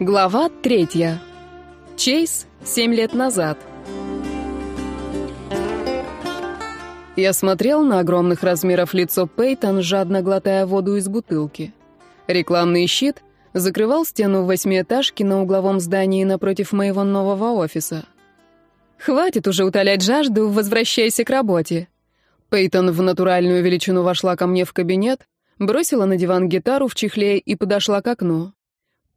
Глава третья. Чейз семь лет назад. Я смотрел на огромных размеров лицо Пейтон, жадно глотая воду из бутылки. Рекламный щит закрывал стену в восьмиэтажке на угловом здании напротив моего нового офиса. «Хватит уже утолять жажду, возвращайся к работе». Пейтон в натуральную величину вошла ко мне в кабинет, бросила на диван гитару в чехле и подошла к окну.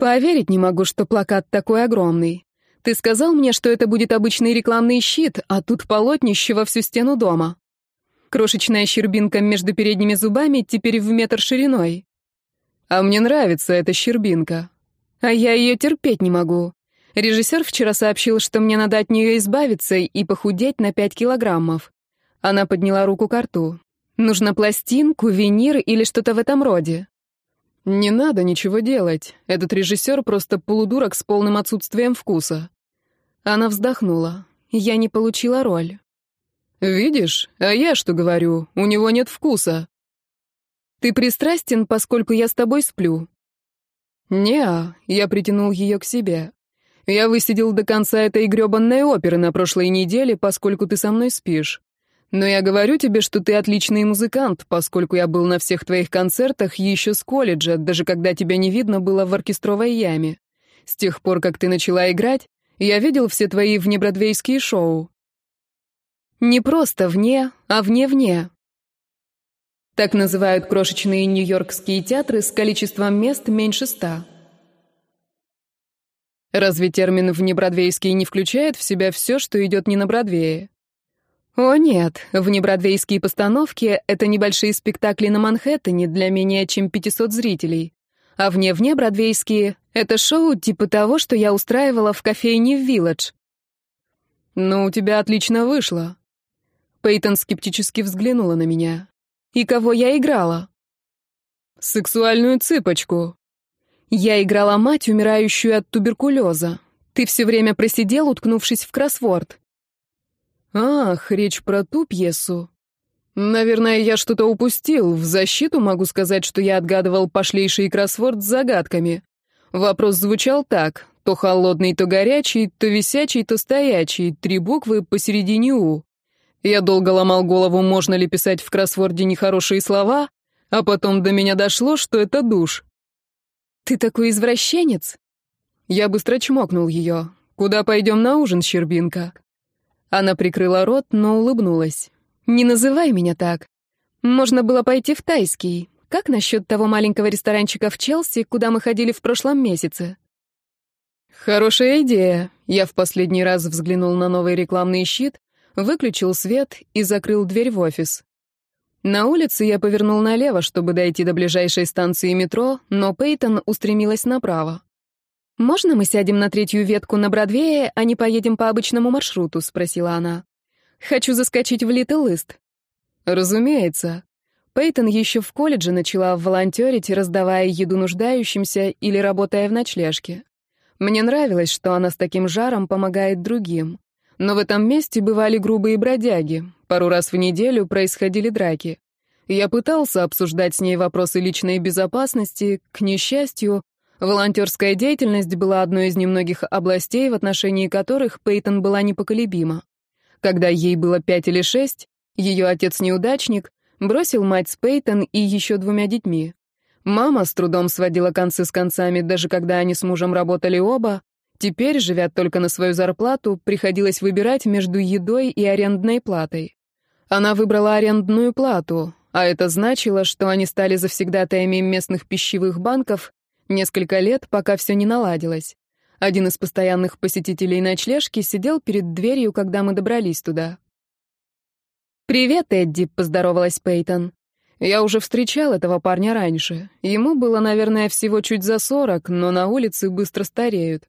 Поверить не могу, что плакат такой огромный. Ты сказал мне, что это будет обычный рекламный щит, а тут полотнище во всю стену дома. Крошечная щербинка между передними зубами теперь в метр шириной. А мне нравится эта щербинка. А я ее терпеть не могу. Режиссер вчера сообщил, что мне надо от нее избавиться и похудеть на пять килограммов. Она подняла руку к рту. Нужно пластинку, винир или что-то в этом роде. Не надо ничего делать. Этот режиссер просто полудурок с полным отсутствием вкуса. Она вздохнула. Я не получила роль. Видишь? А я что говорю? У него нет вкуса. Ты пристрастен, поскольку я с тобой сплю. Не, я притянул ее к себе. Я высидел до конца этой грёбанной оперы на прошлой неделе, поскольку ты со мной спишь. Но я говорю тебе, что ты отличный музыкант, поскольку я был на всех твоих концертах еще с колледжа, даже когда тебя не видно было в оркестровой яме. С тех пор, как ты начала играть, я видел все твои внебродвейские шоу. Не просто вне, а вне-вне. Так называют крошечные нью-йоркские театры с количеством мест меньше ста. Разве термин «внебродвейский» не включает в себя все, что идет не на Бродвее? О нет, внебродвейские постановки — это небольшие спектакли на Манхэттене для менее чем 500 зрителей. А вне-вне бродвейские — это шоу типа того, что я устраивала в кофейне в Вилледж. «Ну, у тебя отлично вышло». Пейтон скептически взглянула на меня. «И кого я играла?» «Сексуальную цыпочку». «Я играла мать, умирающую от туберкулеза. Ты все время просидел, уткнувшись в кроссворд. «Ах, речь про ту пьесу. Наверное, я что-то упустил. В защиту могу сказать, что я отгадывал пошлейший кроссворд с загадками. Вопрос звучал так. То холодный, то горячий, то висячий, то стоячий. Три буквы посередине «У». Я долго ломал голову, можно ли писать в кроссворде нехорошие слова, а потом до меня дошло, что это душ. «Ты такой извращенец?» Я быстро чмокнул ее. «Куда пойдем на ужин, Щербинка?» Она прикрыла рот, но улыбнулась. «Не называй меня так. Можно было пойти в тайский. Как насчет того маленького ресторанчика в Челси, куда мы ходили в прошлом месяце?» «Хорошая идея». Я в последний раз взглянул на новый рекламный щит, выключил свет и закрыл дверь в офис. На улице я повернул налево, чтобы дойти до ближайшей станции метро, но Пейтон устремилась направо. «Можно мы сядем на третью ветку на Бродвее, а не поедем по обычному маршруту?» — спросила она. «Хочу заскочить в Литл Ист». «Разумеется». Пейтон еще в колледже начала волонтерить, раздавая еду нуждающимся или работая в ночлежке. Мне нравилось, что она с таким жаром помогает другим. Но в этом месте бывали грубые бродяги. Пару раз в неделю происходили драки. Я пытался обсуждать с ней вопросы личной безопасности, к несчастью, Волонтерская деятельность была одной из немногих областей, в отношении которых Пейтон была непоколебима. Когда ей было пять или шесть, ее отец-неудачник бросил мать с Пейтон и еще двумя детьми. Мама с трудом сводила концы с концами, даже когда они с мужем работали оба. Теперь, живя только на свою зарплату, приходилось выбирать между едой и арендной платой. Она выбрала арендную плату, а это значило, что они стали завсегдатаями местных пищевых банков Несколько лет, пока все не наладилось. Один из постоянных посетителей ночлежки сидел перед дверью, когда мы добрались туда. «Привет, Эдди», — поздоровалась Пейтон. «Я уже встречал этого парня раньше. Ему было, наверное, всего чуть за сорок, но на улице быстро стареют.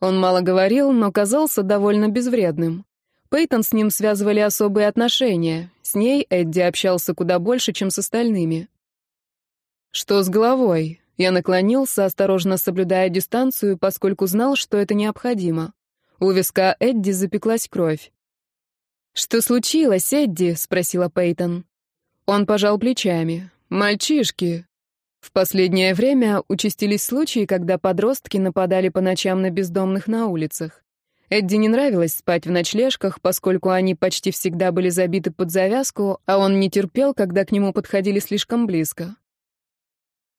Он мало говорил, но казался довольно безвредным. Пейтон с ним связывали особые отношения. С ней Эдди общался куда больше, чем с остальными. «Что с головой? Я наклонился, осторожно соблюдая дистанцию, поскольку знал, что это необходимо. У виска Эдди запеклась кровь. «Что случилось, Эдди?» — спросила Пейтон. Он пожал плечами. «Мальчишки!» В последнее время участились случаи, когда подростки нападали по ночам на бездомных на улицах. Эдди не нравилось спать в ночлежках, поскольку они почти всегда были забиты под завязку, а он не терпел, когда к нему подходили слишком близко.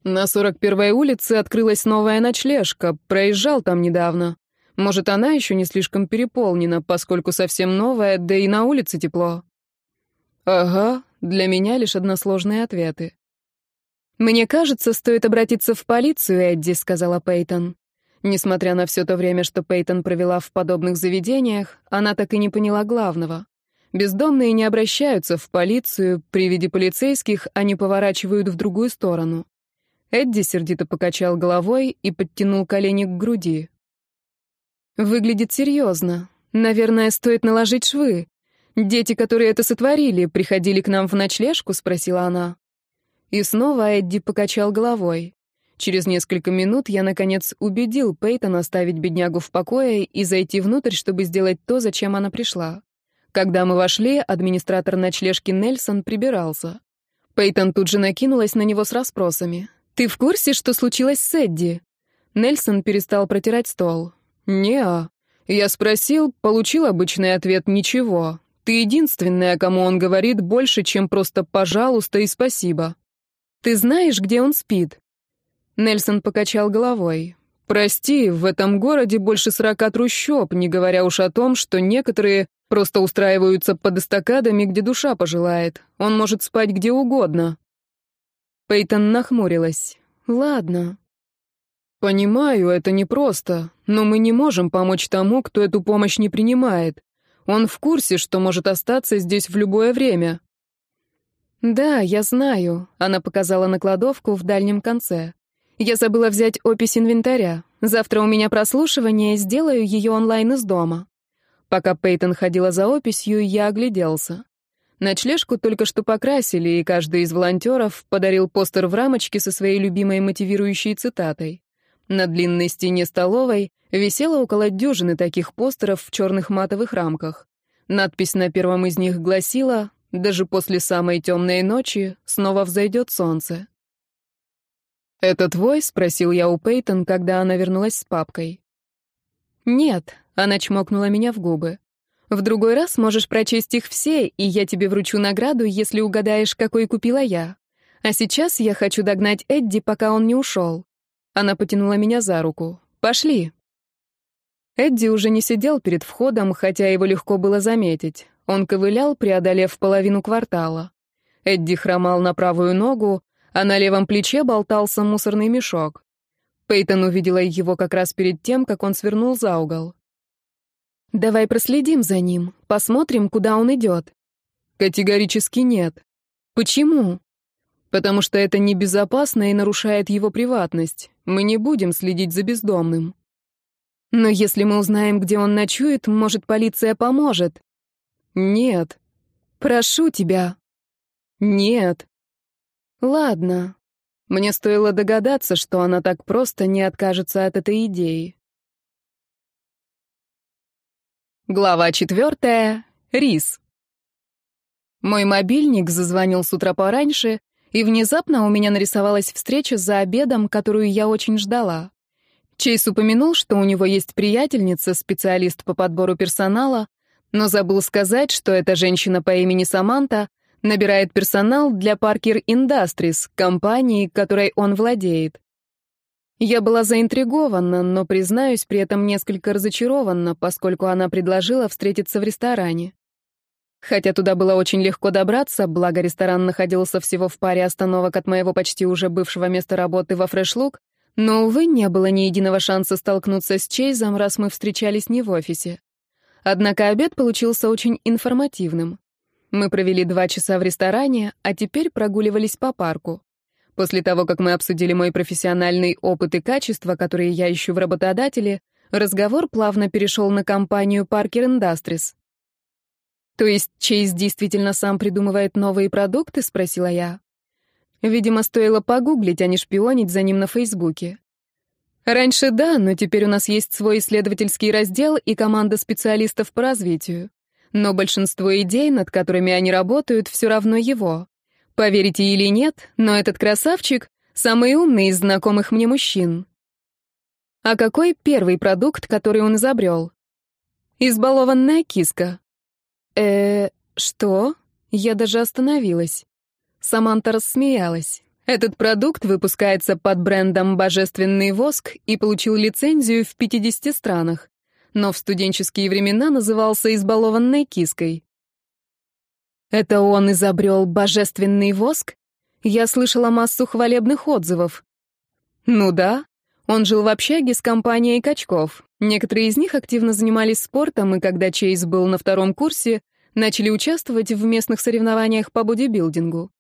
На 41-й улице открылась новая ночлежка, проезжал там недавно. Может, она еще не слишком переполнена, поскольку совсем новая, да и на улице тепло. Ага, для меня лишь односложные ответы. «Мне кажется, стоит обратиться в полицию, Эдди», — сказала Пейтон. Несмотря на все то время, что Пейтон провела в подобных заведениях, она так и не поняла главного. Бездомные не обращаются в полицию, при виде полицейских они поворачивают в другую сторону. Эдди сердито покачал головой и подтянул колени к груди. «Выглядит серьезно. Наверное, стоит наложить швы. Дети, которые это сотворили, приходили к нам в ночлежку?» — спросила она. И снова Эдди покачал головой. Через несколько минут я, наконец, убедил Пейтон оставить беднягу в покое и зайти внутрь, чтобы сделать то, зачем она пришла. Когда мы вошли, администратор ночлежки Нельсон прибирался. Пейтон тут же накинулась на него с расспросами. Ты в курсе, что случилось с Эдди? Нельсон перестал протирать стол. Неа. я спросил, получил обычный ответ ничего. Ты единственная, кому он говорит больше, чем просто пожалуйста и спасибо. Ты знаешь, где он спит? Нельсон покачал головой. Прости, в этом городе больше сорока трущоб, не говоря уж о том, что некоторые просто устраиваются под эстакадами, где душа пожелает. Он может спать где угодно. Пейтон нахмурилась. «Ладно». «Понимаю, это непросто, но мы не можем помочь тому, кто эту помощь не принимает. Он в курсе, что может остаться здесь в любое время». «Да, я знаю», — она показала на кладовку в дальнем конце. «Я забыла взять опись инвентаря. Завтра у меня прослушивание, сделаю ее онлайн из дома». Пока Пейтон ходила за описью, я огляделся. Ночлежку только что покрасили, и каждый из волонтеров подарил постер в рамочке со своей любимой мотивирующей цитатой. На длинной стене столовой висело около дюжины таких постеров в черных матовых рамках. Надпись на первом из них гласила «Даже после самой темной ночи снова взойдет солнце». «Это твой?» — спросил я у Пейтон, когда она вернулась с папкой. «Нет», — она чмокнула меня в губы. В другой раз можешь прочесть их все, и я тебе вручу награду, если угадаешь, какой купила я. А сейчас я хочу догнать Эдди, пока он не ушел». Она потянула меня за руку. «Пошли». Эдди уже не сидел перед входом, хотя его легко было заметить. Он ковылял, преодолев половину квартала. Эдди хромал на правую ногу, а на левом плече болтался мусорный мешок. Пейтон увидела его как раз перед тем, как он свернул за угол. Давай проследим за ним, посмотрим, куда он идет. Категорически нет. Почему? Потому что это небезопасно и нарушает его приватность. Мы не будем следить за бездомным. Но если мы узнаем, где он ночует, может, полиция поможет. Нет. Прошу тебя. Нет. Ладно. Мне стоило догадаться, что она так просто не откажется от этой идеи. Глава четвертая. Рис. Мой мобильник зазвонил с утра пораньше, и внезапно у меня нарисовалась встреча за обедом, которую я очень ждала. Чейз упомянул, что у него есть приятельница, специалист по подбору персонала, но забыл сказать, что эта женщина по имени Саманта набирает персонал для Parker Industries, компании, которой он владеет. Я была заинтригована, но, признаюсь, при этом несколько разочарована, поскольку она предложила встретиться в ресторане. Хотя туда было очень легко добраться, благо ресторан находился всего в паре остановок от моего почти уже бывшего места работы во Фрешлук, но, увы, не было ни единого шанса столкнуться с Чейзом, раз мы встречались не в офисе. Однако обед получился очень информативным. Мы провели два часа в ресторане, а теперь прогуливались по парку. После того, как мы обсудили мой профессиональный опыт и качества, которые я ищу в работодателе, разговор плавно перешел на компанию Parker Industries. «То есть Чейз действительно сам придумывает новые продукты?» — спросила я. Видимо, стоило погуглить, а не шпионить за ним на Фейсбуке. Раньше да, но теперь у нас есть свой исследовательский раздел и команда специалистов по развитию. Но большинство идей, над которыми они работают, все равно его. Поверите или нет, но этот красавчик — самый умный из знакомых мне мужчин. А какой первый продукт, который он изобрел? Избалованная киска. э что? Я даже остановилась. Саманта рассмеялась. Этот продукт выпускается под брендом «Божественный воск» и получил лицензию в 50 странах, но в студенческие времена назывался «избалованной киской». Это он изобрел божественный воск? Я слышала массу хвалебных отзывов. Ну да, он жил в общаге с компанией качков. Некоторые из них активно занимались спортом, и когда Чейз был на втором курсе, начали участвовать в местных соревнованиях по бодибилдингу.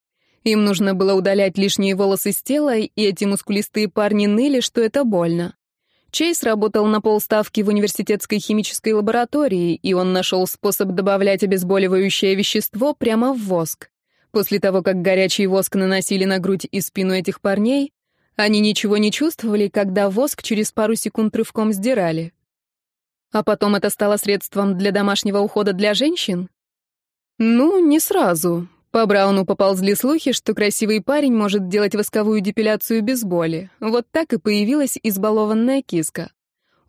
Им нужно было удалять лишние волосы с тела, и эти мускулистые парни ныли, что это больно. Чейз работал на полставки в университетской химической лаборатории, и он нашел способ добавлять обезболивающее вещество прямо в воск. После того, как горячий воск наносили на грудь и спину этих парней, они ничего не чувствовали, когда воск через пару секунд рывком сдирали. А потом это стало средством для домашнего ухода для женщин? Ну, не сразу. По Брауну поползли слухи, что красивый парень может делать восковую депиляцию без боли. Вот так и появилась избалованная киска.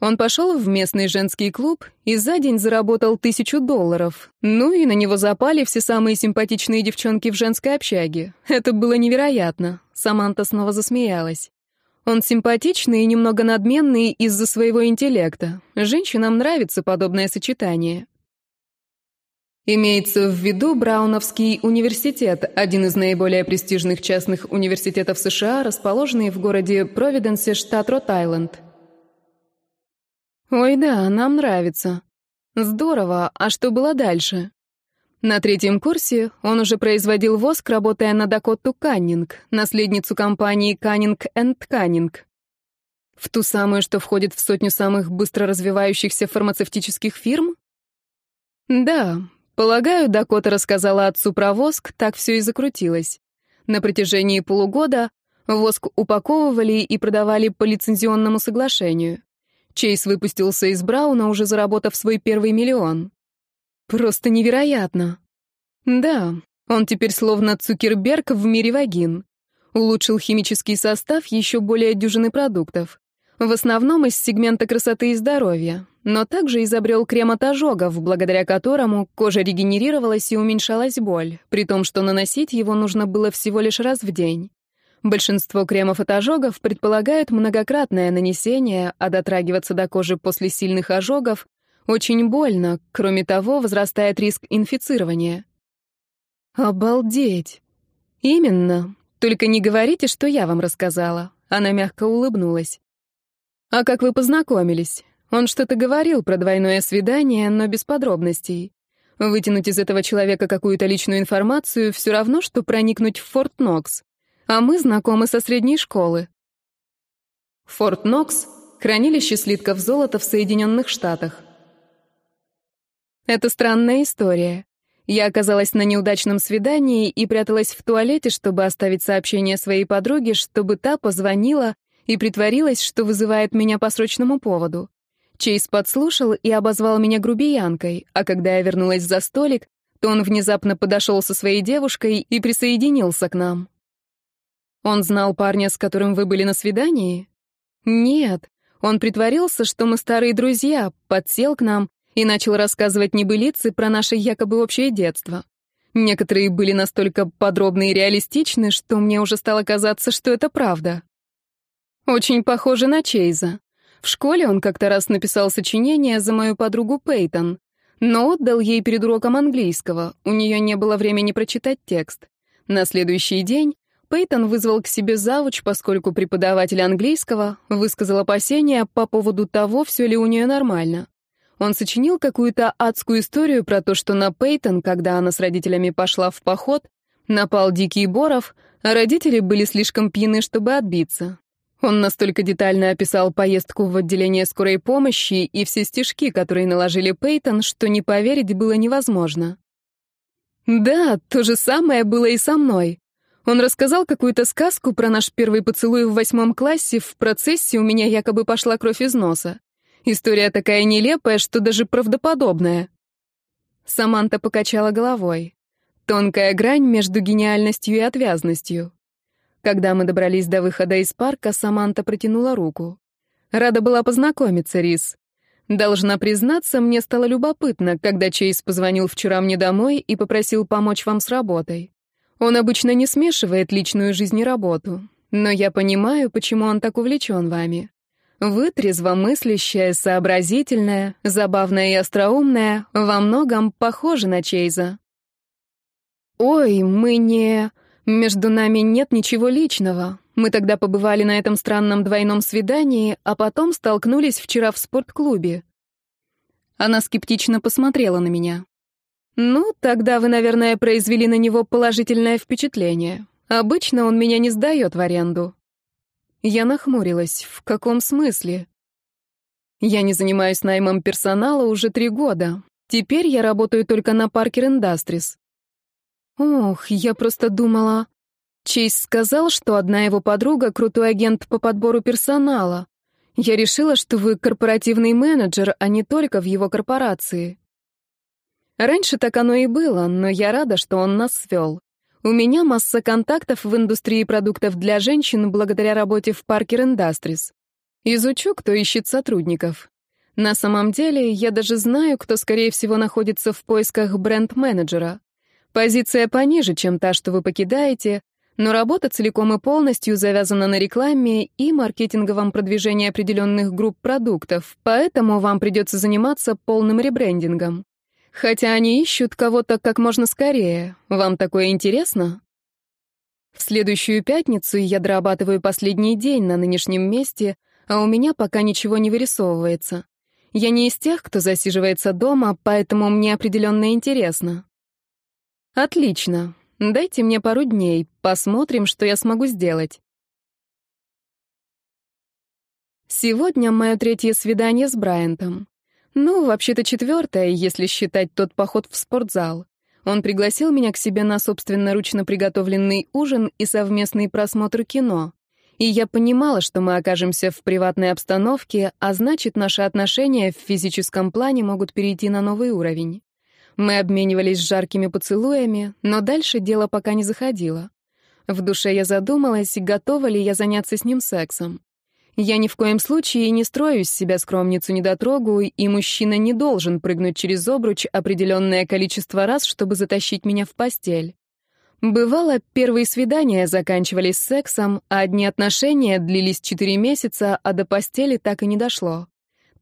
Он пошел в местный женский клуб и за день заработал тысячу долларов. Ну и на него запали все самые симпатичные девчонки в женской общаге. Это было невероятно. Саманта снова засмеялась. Он симпатичный и немного надменный из-за своего интеллекта. Женщинам нравится подобное сочетание. Имеется в виду Брауновский университет, один из наиболее престижных частных университетов США, расположенный в городе Провиденсе, штат Род-Айленд. Ой да, нам нравится. Здорово, а что было дальше? На третьем курсе он уже производил воск, работая на Дакоту Каннинг, наследницу компании Каннинг энд Каннинг. В ту самую, что входит в сотню самых быстро развивающихся фармацевтических фирм? Да, Полагаю, Дакота рассказала отцу про воск, так все и закрутилось. На протяжении полугода воск упаковывали и продавали по лицензионному соглашению. Чейз выпустился из Брауна, уже заработав свой первый миллион. Просто невероятно. Да, он теперь словно Цукерберг в мире вагин. Улучшил химический состав еще более дюжины продуктов. В основном из сегмента красоты и здоровья но также изобрел крем от ожогов, благодаря которому кожа регенерировалась и уменьшалась боль, при том, что наносить его нужно было всего лишь раз в день. Большинство кремов от ожогов предполагают многократное нанесение, а дотрагиваться до кожи после сильных ожогов очень больно, кроме того, возрастает риск инфицирования. Обалдеть! Именно. Только не говорите, что я вам рассказала. Она мягко улыбнулась. А как вы познакомились? Он что-то говорил про двойное свидание, но без подробностей. Вытянуть из этого человека какую-то личную информацию все равно, что проникнуть в Форт Нокс. А мы знакомы со средней школы. Форт Нокс — хранилище слитков золота в Соединенных Штатах. Это странная история. Я оказалась на неудачном свидании и пряталась в туалете, чтобы оставить сообщение своей подруге, чтобы та позвонила и притворилась, что вызывает меня по срочному поводу. Чейз подслушал и обозвал меня грубиянкой, а когда я вернулась за столик, то он внезапно подошел со своей девушкой и присоединился к нам. «Он знал парня, с которым вы были на свидании?» «Нет. Он притворился, что мы старые друзья, подсел к нам и начал рассказывать небылицы про наше якобы общее детство. Некоторые были настолько подробны и реалистичны, что мне уже стало казаться, что это правда. Очень похоже на Чейза. В школе он как-то раз написал сочинение за мою подругу Пейтон, но отдал ей перед уроком английского, у нее не было времени прочитать текст. На следующий день Пейтон вызвал к себе завуч, поскольку преподаватель английского высказал опасения по поводу того, все ли у нее нормально. Он сочинил какую-то адскую историю про то, что на Пейтон, когда она с родителями пошла в поход, напал дикий боров, а родители были слишком пьяны, чтобы отбиться. Он настолько детально описал поездку в отделение скорой помощи и все стежки, которые наложили Пейтон, что не поверить было невозможно. Да, то же самое было и со мной. Он рассказал какую-то сказку про наш первый поцелуй в восьмом классе, в процессе у меня якобы пошла кровь из носа. История такая нелепая, что даже правдоподобная. Саманта покачала головой. Тонкая грань между гениальностью и отвязностью. Когда мы добрались до выхода из парка, Саманта протянула руку. Рада была познакомиться, Рис. Должна признаться, мне стало любопытно, когда Чейз позвонил вчера мне домой и попросил помочь вам с работой. Он обычно не смешивает личную жизнь и работу, но я понимаю, почему он так увлечен вами. Вы трезвомыслящая, сообразительная, забавная и остроумная, во многом похожи на Чейза. «Ой, мы не...» Между нами нет ничего личного. Мы тогда побывали на этом странном двойном свидании, а потом столкнулись вчера в спортклубе. Она скептично посмотрела на меня. «Ну, тогда вы, наверное, произвели на него положительное впечатление. Обычно он меня не сдаёт в аренду». Я нахмурилась. В каком смысле? Я не занимаюсь наймом персонала уже три года. Теперь я работаю только на Parker Industries. Ох, я просто думала... Чейз сказал, что одна его подруга — крутой агент по подбору персонала. Я решила, что вы корпоративный менеджер, а не только в его корпорации. Раньше так оно и было, но я рада, что он нас свел. У меня масса контактов в индустрии продуктов для женщин благодаря работе в Parker Industries. Изучу, кто ищет сотрудников. На самом деле, я даже знаю, кто, скорее всего, находится в поисках бренд-менеджера. Позиция пониже, чем та, что вы покидаете, но работа целиком и полностью завязана на рекламе и маркетинговом продвижении определенных групп продуктов, поэтому вам придется заниматься полным ребрендингом. Хотя они ищут кого-то как можно скорее. Вам такое интересно? В следующую пятницу я дорабатываю последний день на нынешнем месте, а у меня пока ничего не вырисовывается. Я не из тех, кто засиживается дома, поэтому мне определенно интересно. «Отлично. Дайте мне пару дней, посмотрим, что я смогу сделать». Сегодня мое третье свидание с Брайантом. Ну, вообще-то четвертое, если считать тот поход в спортзал. Он пригласил меня к себе на собственноручно приготовленный ужин и совместный просмотр кино. И я понимала, что мы окажемся в приватной обстановке, а значит, наши отношения в физическом плане могут перейти на новый уровень. Мы обменивались жаркими поцелуями, но дальше дело пока не заходило. В душе я задумалась, готова ли я заняться с ним сексом. Я ни в коем случае не строю из себя скромницу-недотрогу, и мужчина не должен прыгнуть через обруч определенное количество раз, чтобы затащить меня в постель. Бывало, первые свидания заканчивались сексом, а одни отношения длились четыре месяца, а до постели так и не дошло.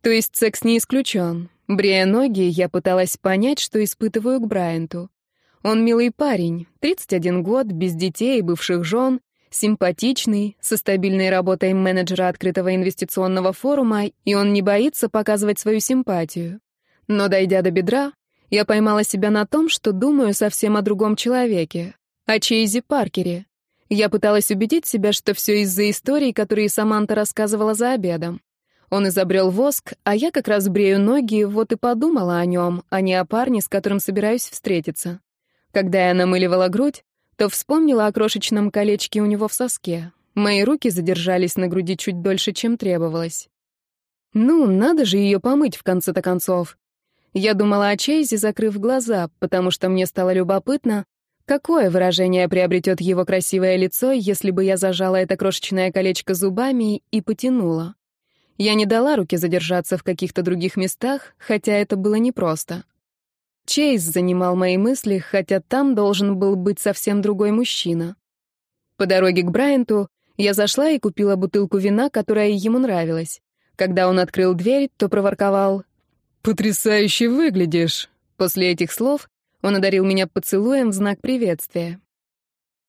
То есть секс не исключен. Брея ноги, я пыталась понять, что испытываю к Брайанту. Он милый парень, 31 год, без детей и бывших жен, симпатичный, со стабильной работой менеджера открытого инвестиционного форума, и он не боится показывать свою симпатию. Но дойдя до бедра, я поймала себя на том, что думаю совсем о другом человеке, о Чейзи Паркере. Я пыталась убедить себя, что все из-за историй, которые Саманта рассказывала за обедом. Он изобрел воск, а я как раз брею ноги, вот и подумала о нем, а не о парне, с которым собираюсь встретиться. Когда я намыливала грудь, то вспомнила о крошечном колечке у него в соске. Мои руки задержались на груди чуть дольше, чем требовалось. Ну, надо же ее помыть в конце-то концов. Я думала о Чейзе, закрыв глаза, потому что мне стало любопытно, какое выражение приобретет его красивое лицо, если бы я зажала это крошечное колечко зубами и потянула. Я не дала руки задержаться в каких-то других местах, хотя это было непросто. Чейз занимал мои мысли, хотя там должен был быть совсем другой мужчина. По дороге к Брайанту я зашла и купила бутылку вина, которая ему нравилась. Когда он открыл дверь, то проворковал «Потрясающе выглядишь!» После этих слов он одарил меня поцелуем в знак приветствия.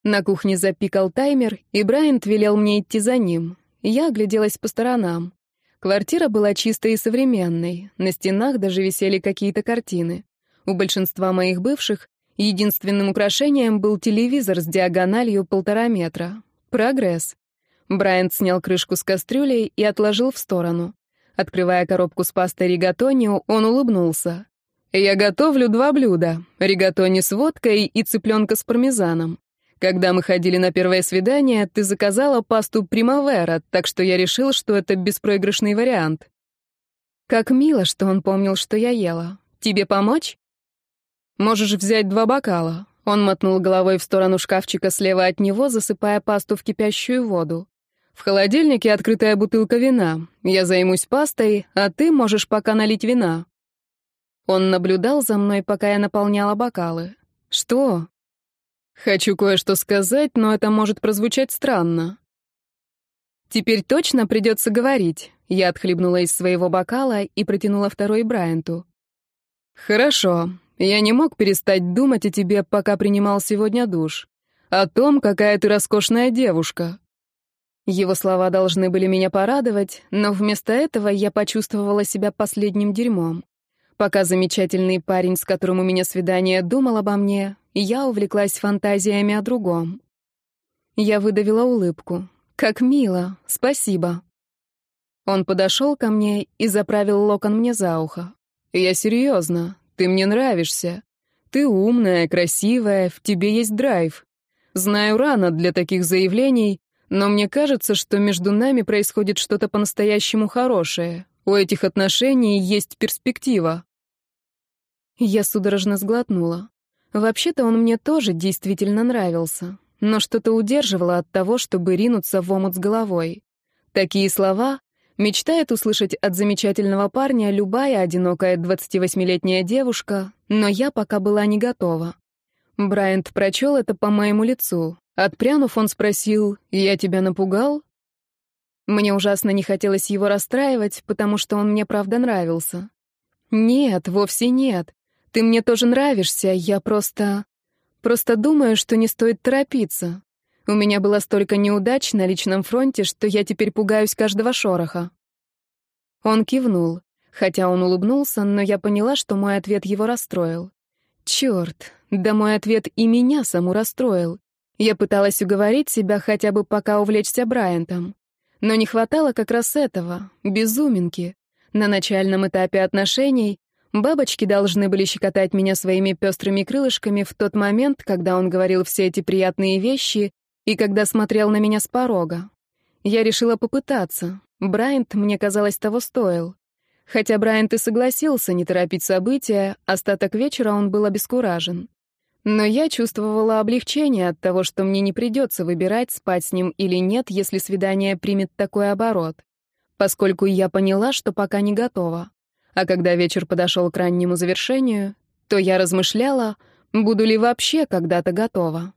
На кухне запикал таймер, и Брайант велел мне идти за ним. Я огляделась по сторонам. Квартира была чистой и современной, на стенах даже висели какие-то картины. У большинства моих бывших единственным украшением был телевизор с диагональю полтора метра. Прогресс. Брайан снял крышку с кастрюлей и отложил в сторону. Открывая коробку с пастой ригатонио, он улыбнулся. «Я готовлю два блюда — ригатони с водкой и цыпленка с пармезаном. Когда мы ходили на первое свидание, ты заказала пасту Примавера, так что я решил, что это беспроигрышный вариант. Как мило, что он помнил, что я ела. Тебе помочь? Можешь взять два бокала. Он мотнул головой в сторону шкафчика слева от него, засыпая пасту в кипящую воду. В холодильнике открытая бутылка вина. Я займусь пастой, а ты можешь пока налить вина. Он наблюдал за мной, пока я наполняла бокалы. Что? Хочу кое-что сказать, но это может прозвучать странно. Теперь точно придется говорить. Я отхлебнула из своего бокала и протянула второй Брайанту. Хорошо. Я не мог перестать думать о тебе, пока принимал сегодня душ. О том, какая ты роскошная девушка. Его слова должны были меня порадовать, но вместо этого я почувствовала себя последним дерьмом. Пока замечательный парень, с которым у меня свидание, думал обо мне, я увлеклась фантазиями о другом. Я выдавила улыбку. «Как мило! Спасибо!» Он подошел ко мне и заправил локон мне за ухо. «Я серьезно. Ты мне нравишься. Ты умная, красивая, в тебе есть драйв. Знаю рано для таких заявлений, но мне кажется, что между нами происходит что-то по-настоящему хорошее. У этих отношений есть перспектива». Я судорожно сглотнула. Вообще-то он мне тоже действительно нравился, но что-то удерживало от того, чтобы ринуться в омут с головой. Такие слова мечтает услышать от замечательного парня любая одинокая 28-летняя девушка, но я пока была не готова. Брайант прочел это по моему лицу. Отпрянув, он спросил, «Я тебя напугал?» Мне ужасно не хотелось его расстраивать, потому что он мне правда нравился. Нет, вовсе нет. Ты мне тоже нравишься, я просто... Просто думаю, что не стоит торопиться. У меня было столько неудач на личном фронте, что я теперь пугаюсь каждого шороха». Он кивнул. Хотя он улыбнулся, но я поняла, что мой ответ его расстроил. Черт, да мой ответ и меня саму расстроил. Я пыталась уговорить себя хотя бы пока увлечься Брайантом. Но не хватало как раз этого, безуминки. На начальном этапе отношений Бабочки должны были щекотать меня своими пестрыми крылышками в тот момент, когда он говорил все эти приятные вещи и когда смотрел на меня с порога. Я решила попытаться. Брайант, мне казалось, того стоил. Хотя Брайант и согласился не торопить события, остаток вечера он был обескуражен. Но я чувствовала облегчение от того, что мне не придется выбирать, спать с ним или нет, если свидание примет такой оборот, поскольку я поняла, что пока не готова. А когда вечер подошел к раннему завершению, то я размышляла, буду ли вообще когда-то готова.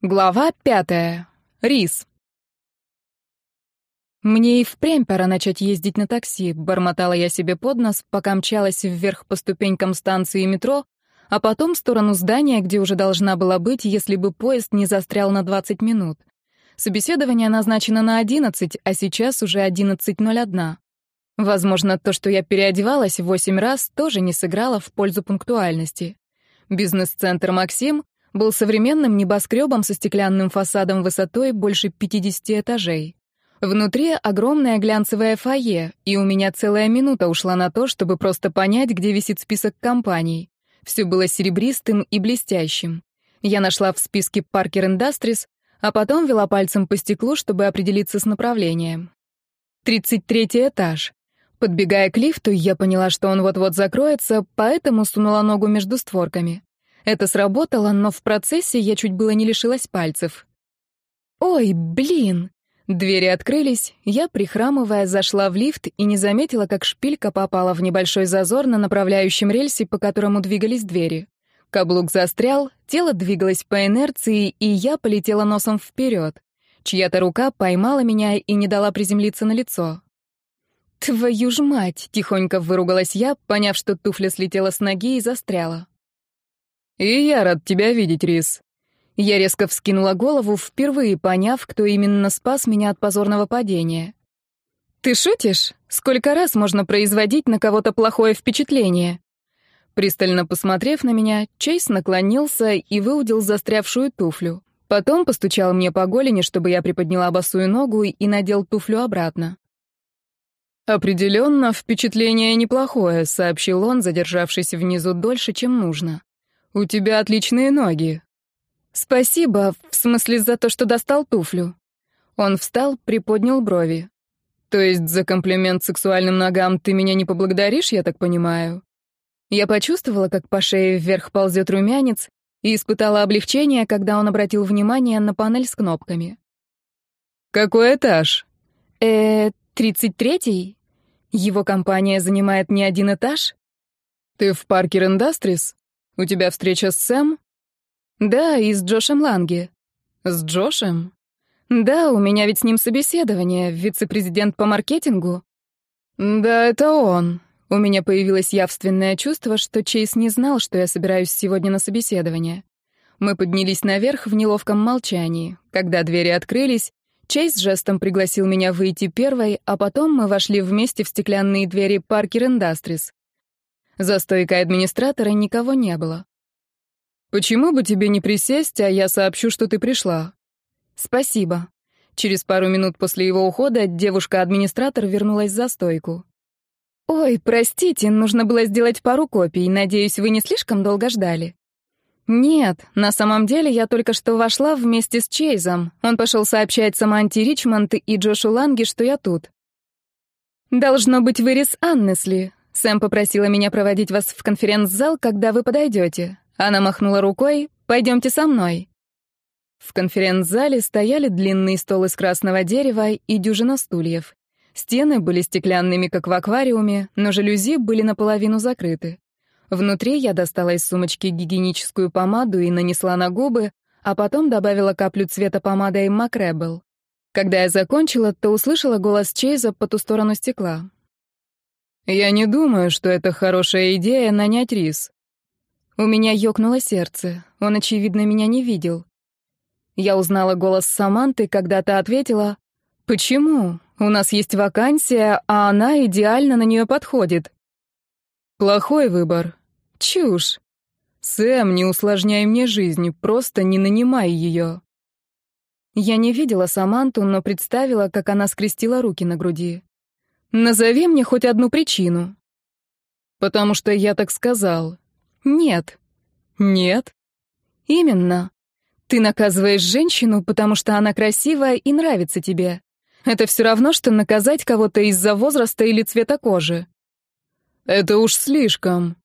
Глава пятая. Рис. «Мне и впрямь пора начать ездить на такси», — бормотала я себе под нос, пока мчалась вверх по ступенькам станции метро, а потом в сторону здания, где уже должна была быть, если бы поезд не застрял на 20 минут — Собеседование назначено на 11, а сейчас уже 11.01. Возможно, то, что я переодевалась 8 раз, тоже не сыграло в пользу пунктуальности. Бизнес-центр «Максим» был современным небоскребом со стеклянным фасадом высотой больше 50 этажей. Внутри огромное глянцевое фойе, и у меня целая минута ушла на то, чтобы просто понять, где висит список компаний. Все было серебристым и блестящим. Я нашла в списке Parker Industries а потом вела пальцем по стеклу, чтобы определиться с направлением. 33 этаж. Подбегая к лифту, я поняла, что он вот-вот закроется, поэтому сунула ногу между створками. Это сработало, но в процессе я чуть было не лишилась пальцев. «Ой, блин!» Двери открылись, я, прихрамывая, зашла в лифт и не заметила, как шпилька попала в небольшой зазор на направляющем рельсе, по которому двигались двери. Каблук застрял, тело двигалось по инерции, и я полетела носом вперед. Чья-то рука поймала меня и не дала приземлиться на лицо. «Твою ж мать!» — тихонько выругалась я, поняв, что туфля слетела с ноги и застряла. «И я рад тебя видеть, Рис». Я резко вскинула голову, впервые поняв, кто именно спас меня от позорного падения. «Ты шутишь? Сколько раз можно производить на кого-то плохое впечатление?» Пристально посмотрев на меня, Чейз наклонился и выудил застрявшую туфлю. Потом постучал мне по голени, чтобы я приподняла босую ногу и надел туфлю обратно. «Определенно, впечатление неплохое», — сообщил он, задержавшись внизу дольше, чем нужно. «У тебя отличные ноги». «Спасибо, в смысле за то, что достал туфлю». Он встал, приподнял брови. «То есть за комплимент сексуальным ногам ты меня не поблагодаришь, я так понимаю?» Я почувствовала, как по шее вверх ползет румянец, и испытала облегчение, когда он обратил внимание на панель с кнопками. «Какой этаж?» «Э, тридцать третий? Его компания занимает не один этаж?» «Ты в Паркер Индастрис? У тебя встреча с Сэм?» «Да, и с Джошем Ланге». «С Джошем?» «Да, у меня ведь с ним собеседование, вице-президент по маркетингу». «Да, это он. У меня появилось явственное чувство, что Чейз не знал, что я собираюсь сегодня на собеседование. Мы поднялись наверх в неловком молчании. Когда двери открылись, Чейз жестом пригласил меня выйти первой, а потом мы вошли вместе в стеклянные двери Паркер Индастрис. За стойкой администратора никого не было. «Почему бы тебе не присесть, а я сообщу, что ты пришла?» «Спасибо». Через пару минут после его ухода девушка-администратор вернулась за стойку. «Ой, простите, нужно было сделать пару копий. Надеюсь, вы не слишком долго ждали?» «Нет, на самом деле я только что вошла вместе с Чейзом. Он пошел сообщать Саманти Ричмонд и Джошу Ланге, что я тут». «Должно быть, вырез Аннесли. Сэм попросила меня проводить вас в конференц-зал, когда вы подойдете. Она махнула рукой «Пойдемте со мной». В конференц-зале стояли длинные стол из красного дерева и дюжина стульев. Стены были стеклянными, как в аквариуме, но жалюзи были наполовину закрыты. Внутри я достала из сумочки гигиеническую помаду и нанесла на губы, а потом добавила каплю цвета помадой Макребл. Когда я закончила, то услышала голос Чейза по ту сторону стекла. «Я не думаю, что это хорошая идея нанять рис». У меня ёкнуло сердце, он, очевидно, меня не видел. Я узнала голос Саманты, когда та ответила «Почему? У нас есть вакансия, а она идеально на нее подходит. Плохой выбор. Чушь. Сэм, не усложняй мне жизнь, просто не нанимай ее. Я не видела Саманту, но представила, как она скрестила руки на груди. Назови мне хоть одну причину. Потому что я так сказал. Нет. Нет? Именно. Ты наказываешь женщину, потому что она красивая и нравится тебе. Это все равно, что наказать кого-то из-за возраста или цвета кожи. Это уж слишком.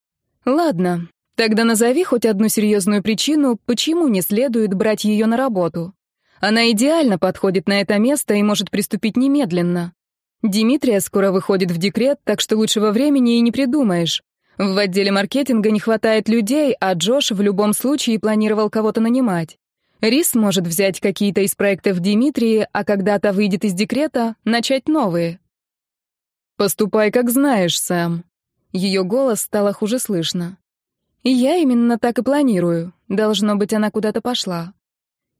Ладно, тогда назови хоть одну серьезную причину, почему не следует брать ее на работу. Она идеально подходит на это место и может приступить немедленно. Димитрия скоро выходит в декрет, так что лучшего времени и не придумаешь. В отделе маркетинга не хватает людей, а Джош в любом случае планировал кого-то нанимать. Рис может взять какие-то из проектов Димитрии, а когда-то выйдет из декрета, начать новые. «Поступай, как знаешь, Сэм». Ее голос стало хуже слышно. И «Я именно так и планирую. Должно быть, она куда-то пошла».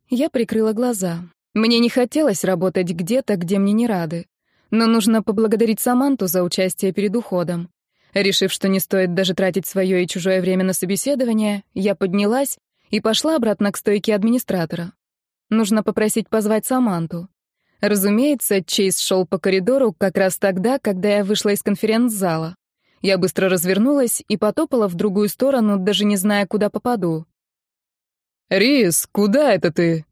Я прикрыла глаза. Мне не хотелось работать где-то, где мне не рады. Но нужно поблагодарить Саманту за участие перед уходом. Решив, что не стоит даже тратить свое и чужое время на собеседование, я поднялась и пошла обратно к стойке администратора. Нужно попросить позвать Саманту. Разумеется, Чейз шел по коридору как раз тогда, когда я вышла из конференц-зала. Я быстро развернулась и потопала в другую сторону, даже не зная, куда попаду. «Рис, куда это ты?»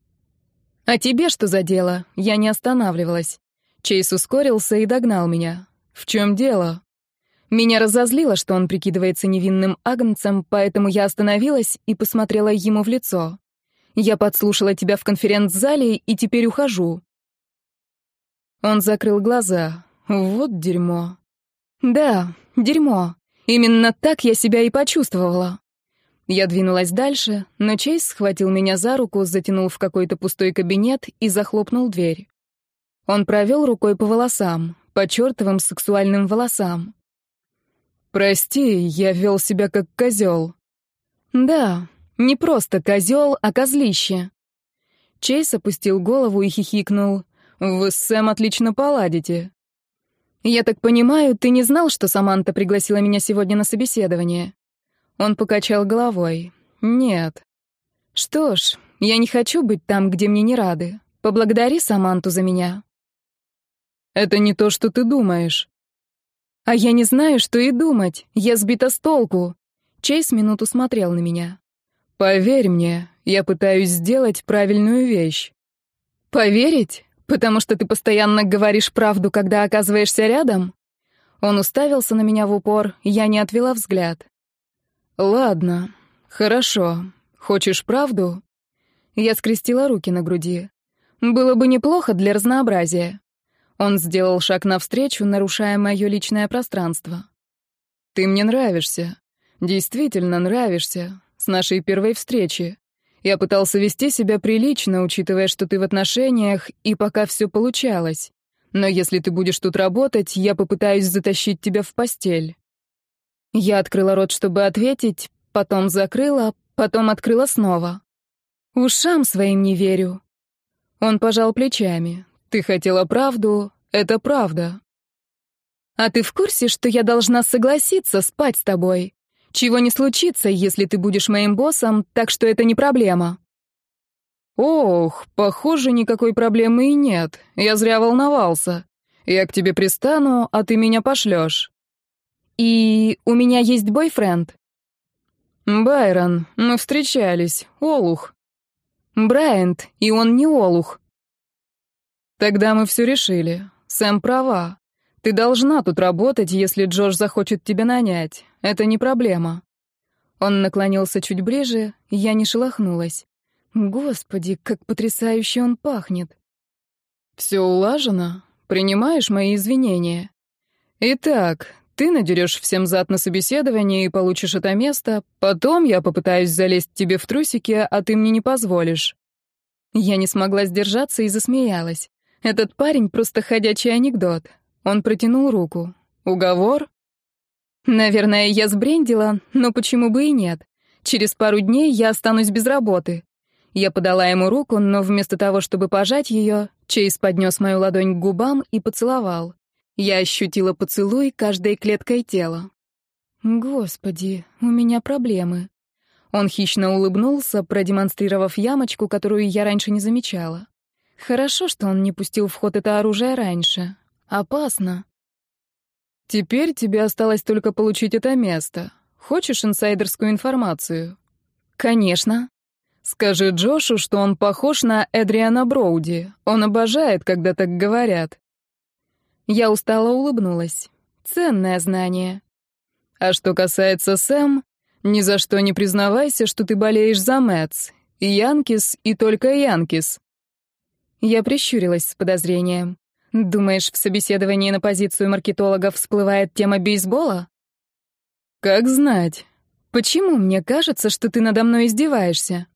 «А тебе что за дело?» Я не останавливалась. Чейз ускорился и догнал меня. «В чем дело?» Меня разозлило, что он прикидывается невинным агнцем, поэтому я остановилась и посмотрела ему в лицо. «Я подслушала тебя в конференц-зале и теперь ухожу». Он закрыл глаза. «Вот дерьмо». «Да, дерьмо. Именно так я себя и почувствовала». Я двинулась дальше, но Чейз схватил меня за руку, затянул в какой-то пустой кабинет и захлопнул дверь. Он провел рукой по волосам, по чертовым сексуальным волосам. «Прости, я вел себя как козел». «Да, не просто козел, а козлище». Чейз опустил голову и хихикнул. «Вы с Сэм отлично поладите». «Я так понимаю, ты не знал, что Саманта пригласила меня сегодня на собеседование?» Он покачал головой. «Нет». «Что ж, я не хочу быть там, где мне не рады. Поблагодари Саманту за меня». «Это не то, что ты думаешь». А я не знаю, что и думать. Я сбита с толку. Чейз минуту смотрел на меня. Поверь мне, я пытаюсь сделать правильную вещь. Поверить? Потому что ты постоянно говоришь правду, когда оказываешься рядом? Он уставился на меня в упор, я не отвела взгляд. Ладно, хорошо. Хочешь правду? Я скрестила руки на груди. Было бы неплохо для разнообразия. Он сделал шаг навстречу, нарушая мое личное пространство. «Ты мне нравишься. Действительно нравишься. С нашей первой встречи. Я пытался вести себя прилично, учитывая, что ты в отношениях, и пока все получалось. Но если ты будешь тут работать, я попытаюсь затащить тебя в постель». Я открыла рот, чтобы ответить, потом закрыла, потом открыла снова. «Ушам своим не верю». Он пожал плечами. Ты хотела правду, это правда. А ты в курсе, что я должна согласиться спать с тобой? Чего не случится, если ты будешь моим боссом, так что это не проблема. Ох, похоже, никакой проблемы и нет. Я зря волновался. Я к тебе пристану, а ты меня пошлешь. И у меня есть бойфренд. Байрон, мы встречались. Олух. Брайант, и он не Олух. Тогда мы все решили. Сэм права. Ты должна тут работать, если Джош захочет тебя нанять. Это не проблема. Он наклонился чуть ближе, я не шелохнулась. Господи, как потрясающе он пахнет. Все улажено. Принимаешь мои извинения. Итак, ты надерешь всем зад на собеседование и получишь это место, потом я попытаюсь залезть тебе в трусики, а ты мне не позволишь. Я не смогла сдержаться и засмеялась. Этот парень просто ходячий анекдот. Он протянул руку. Уговор? Наверное, я сбрендила, но почему бы и нет? Через пару дней я останусь без работы. Я подала ему руку, но вместо того, чтобы пожать ее, Чейз поднес мою ладонь к губам и поцеловал. Я ощутила поцелуй каждой клеткой тела. «Господи, у меня проблемы». Он хищно улыбнулся, продемонстрировав ямочку, которую я раньше не замечала. Хорошо, что он не пустил в ход это оружие раньше. Опасно. Теперь тебе осталось только получить это место. Хочешь инсайдерскую информацию? Конечно. Скажи Джошу, что он похож на Эдриана Броуди. Он обожает, когда так говорят. Я устало улыбнулась. Ценное знание. А что касается Сэм, ни за что не признавайся, что ты болеешь за Мэтс. Янкис и только Янкис. Я прищурилась с подозрением. «Думаешь, в собеседовании на позицию маркетолога всплывает тема бейсбола?» «Как знать. Почему мне кажется, что ты надо мной издеваешься?»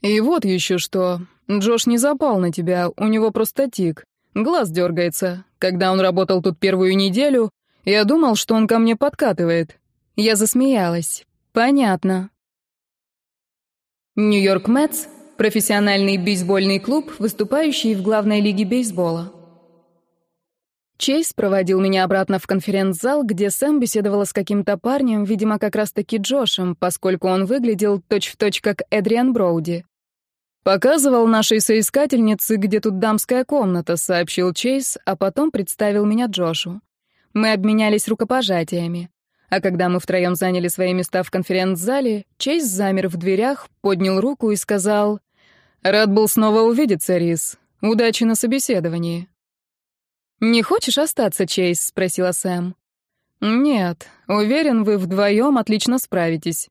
«И вот еще что. Джош не запал на тебя, у него просто тик. Глаз дергается. Когда он работал тут первую неделю, я думал, что он ко мне подкатывает». Я засмеялась. «Понятно». Нью-Йорк Мэтс, профессиональный бейсбольный клуб, выступающий в главной лиге бейсбола. Чейз проводил меня обратно в конференц-зал, где Сэм беседовала с каким-то парнем, видимо, как раз-таки Джошем, поскольку он выглядел точь-в-точь точь как Эдриан Броуди. «Показывал нашей соискательнице, где тут дамская комната», — сообщил Чейз, а потом представил меня Джошу. Мы обменялись рукопожатиями. А когда мы втроем заняли свои места в конференц-зале, Чейз замер в дверях, поднял руку и сказал Рад был снова увидеться, Рис. Удачи на собеседовании. «Не хочешь остаться, Чейз?» — спросила Сэм. «Нет. Уверен, вы вдвоем отлично справитесь».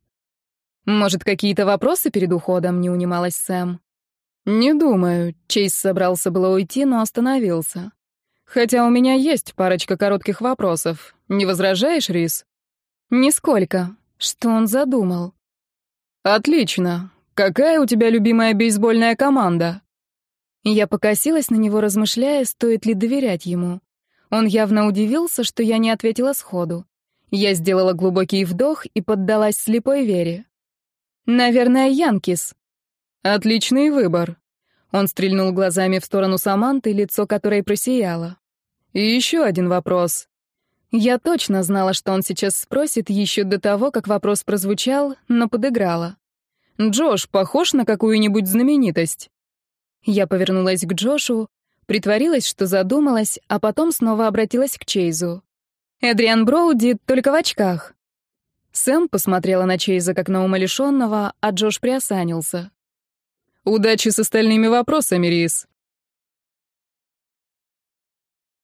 «Может, какие-то вопросы перед уходом?» — не унималась Сэм. «Не думаю». Чейз собрался было уйти, но остановился. «Хотя у меня есть парочка коротких вопросов. Не возражаешь, Рис?» «Нисколько. Что он задумал?» «Отлично. «Какая у тебя любимая бейсбольная команда?» Я покосилась на него, размышляя, стоит ли доверять ему. Он явно удивился, что я не ответила сходу. Я сделала глубокий вдох и поддалась слепой вере. «Наверное, Янкис». «Отличный выбор». Он стрельнул глазами в сторону Саманты, лицо которой просияло. «И еще один вопрос. Я точно знала, что он сейчас спросит еще до того, как вопрос прозвучал, но подыграла. Джош похож на какую-нибудь знаменитость?» Я повернулась к Джошу, притворилась, что задумалась, а потом снова обратилась к Чейзу. «Эдриан Броуди только в очках». Сэм посмотрела на Чейза как на умалишенного, а Джош приосанился. «Удачи с остальными вопросами, Рис»,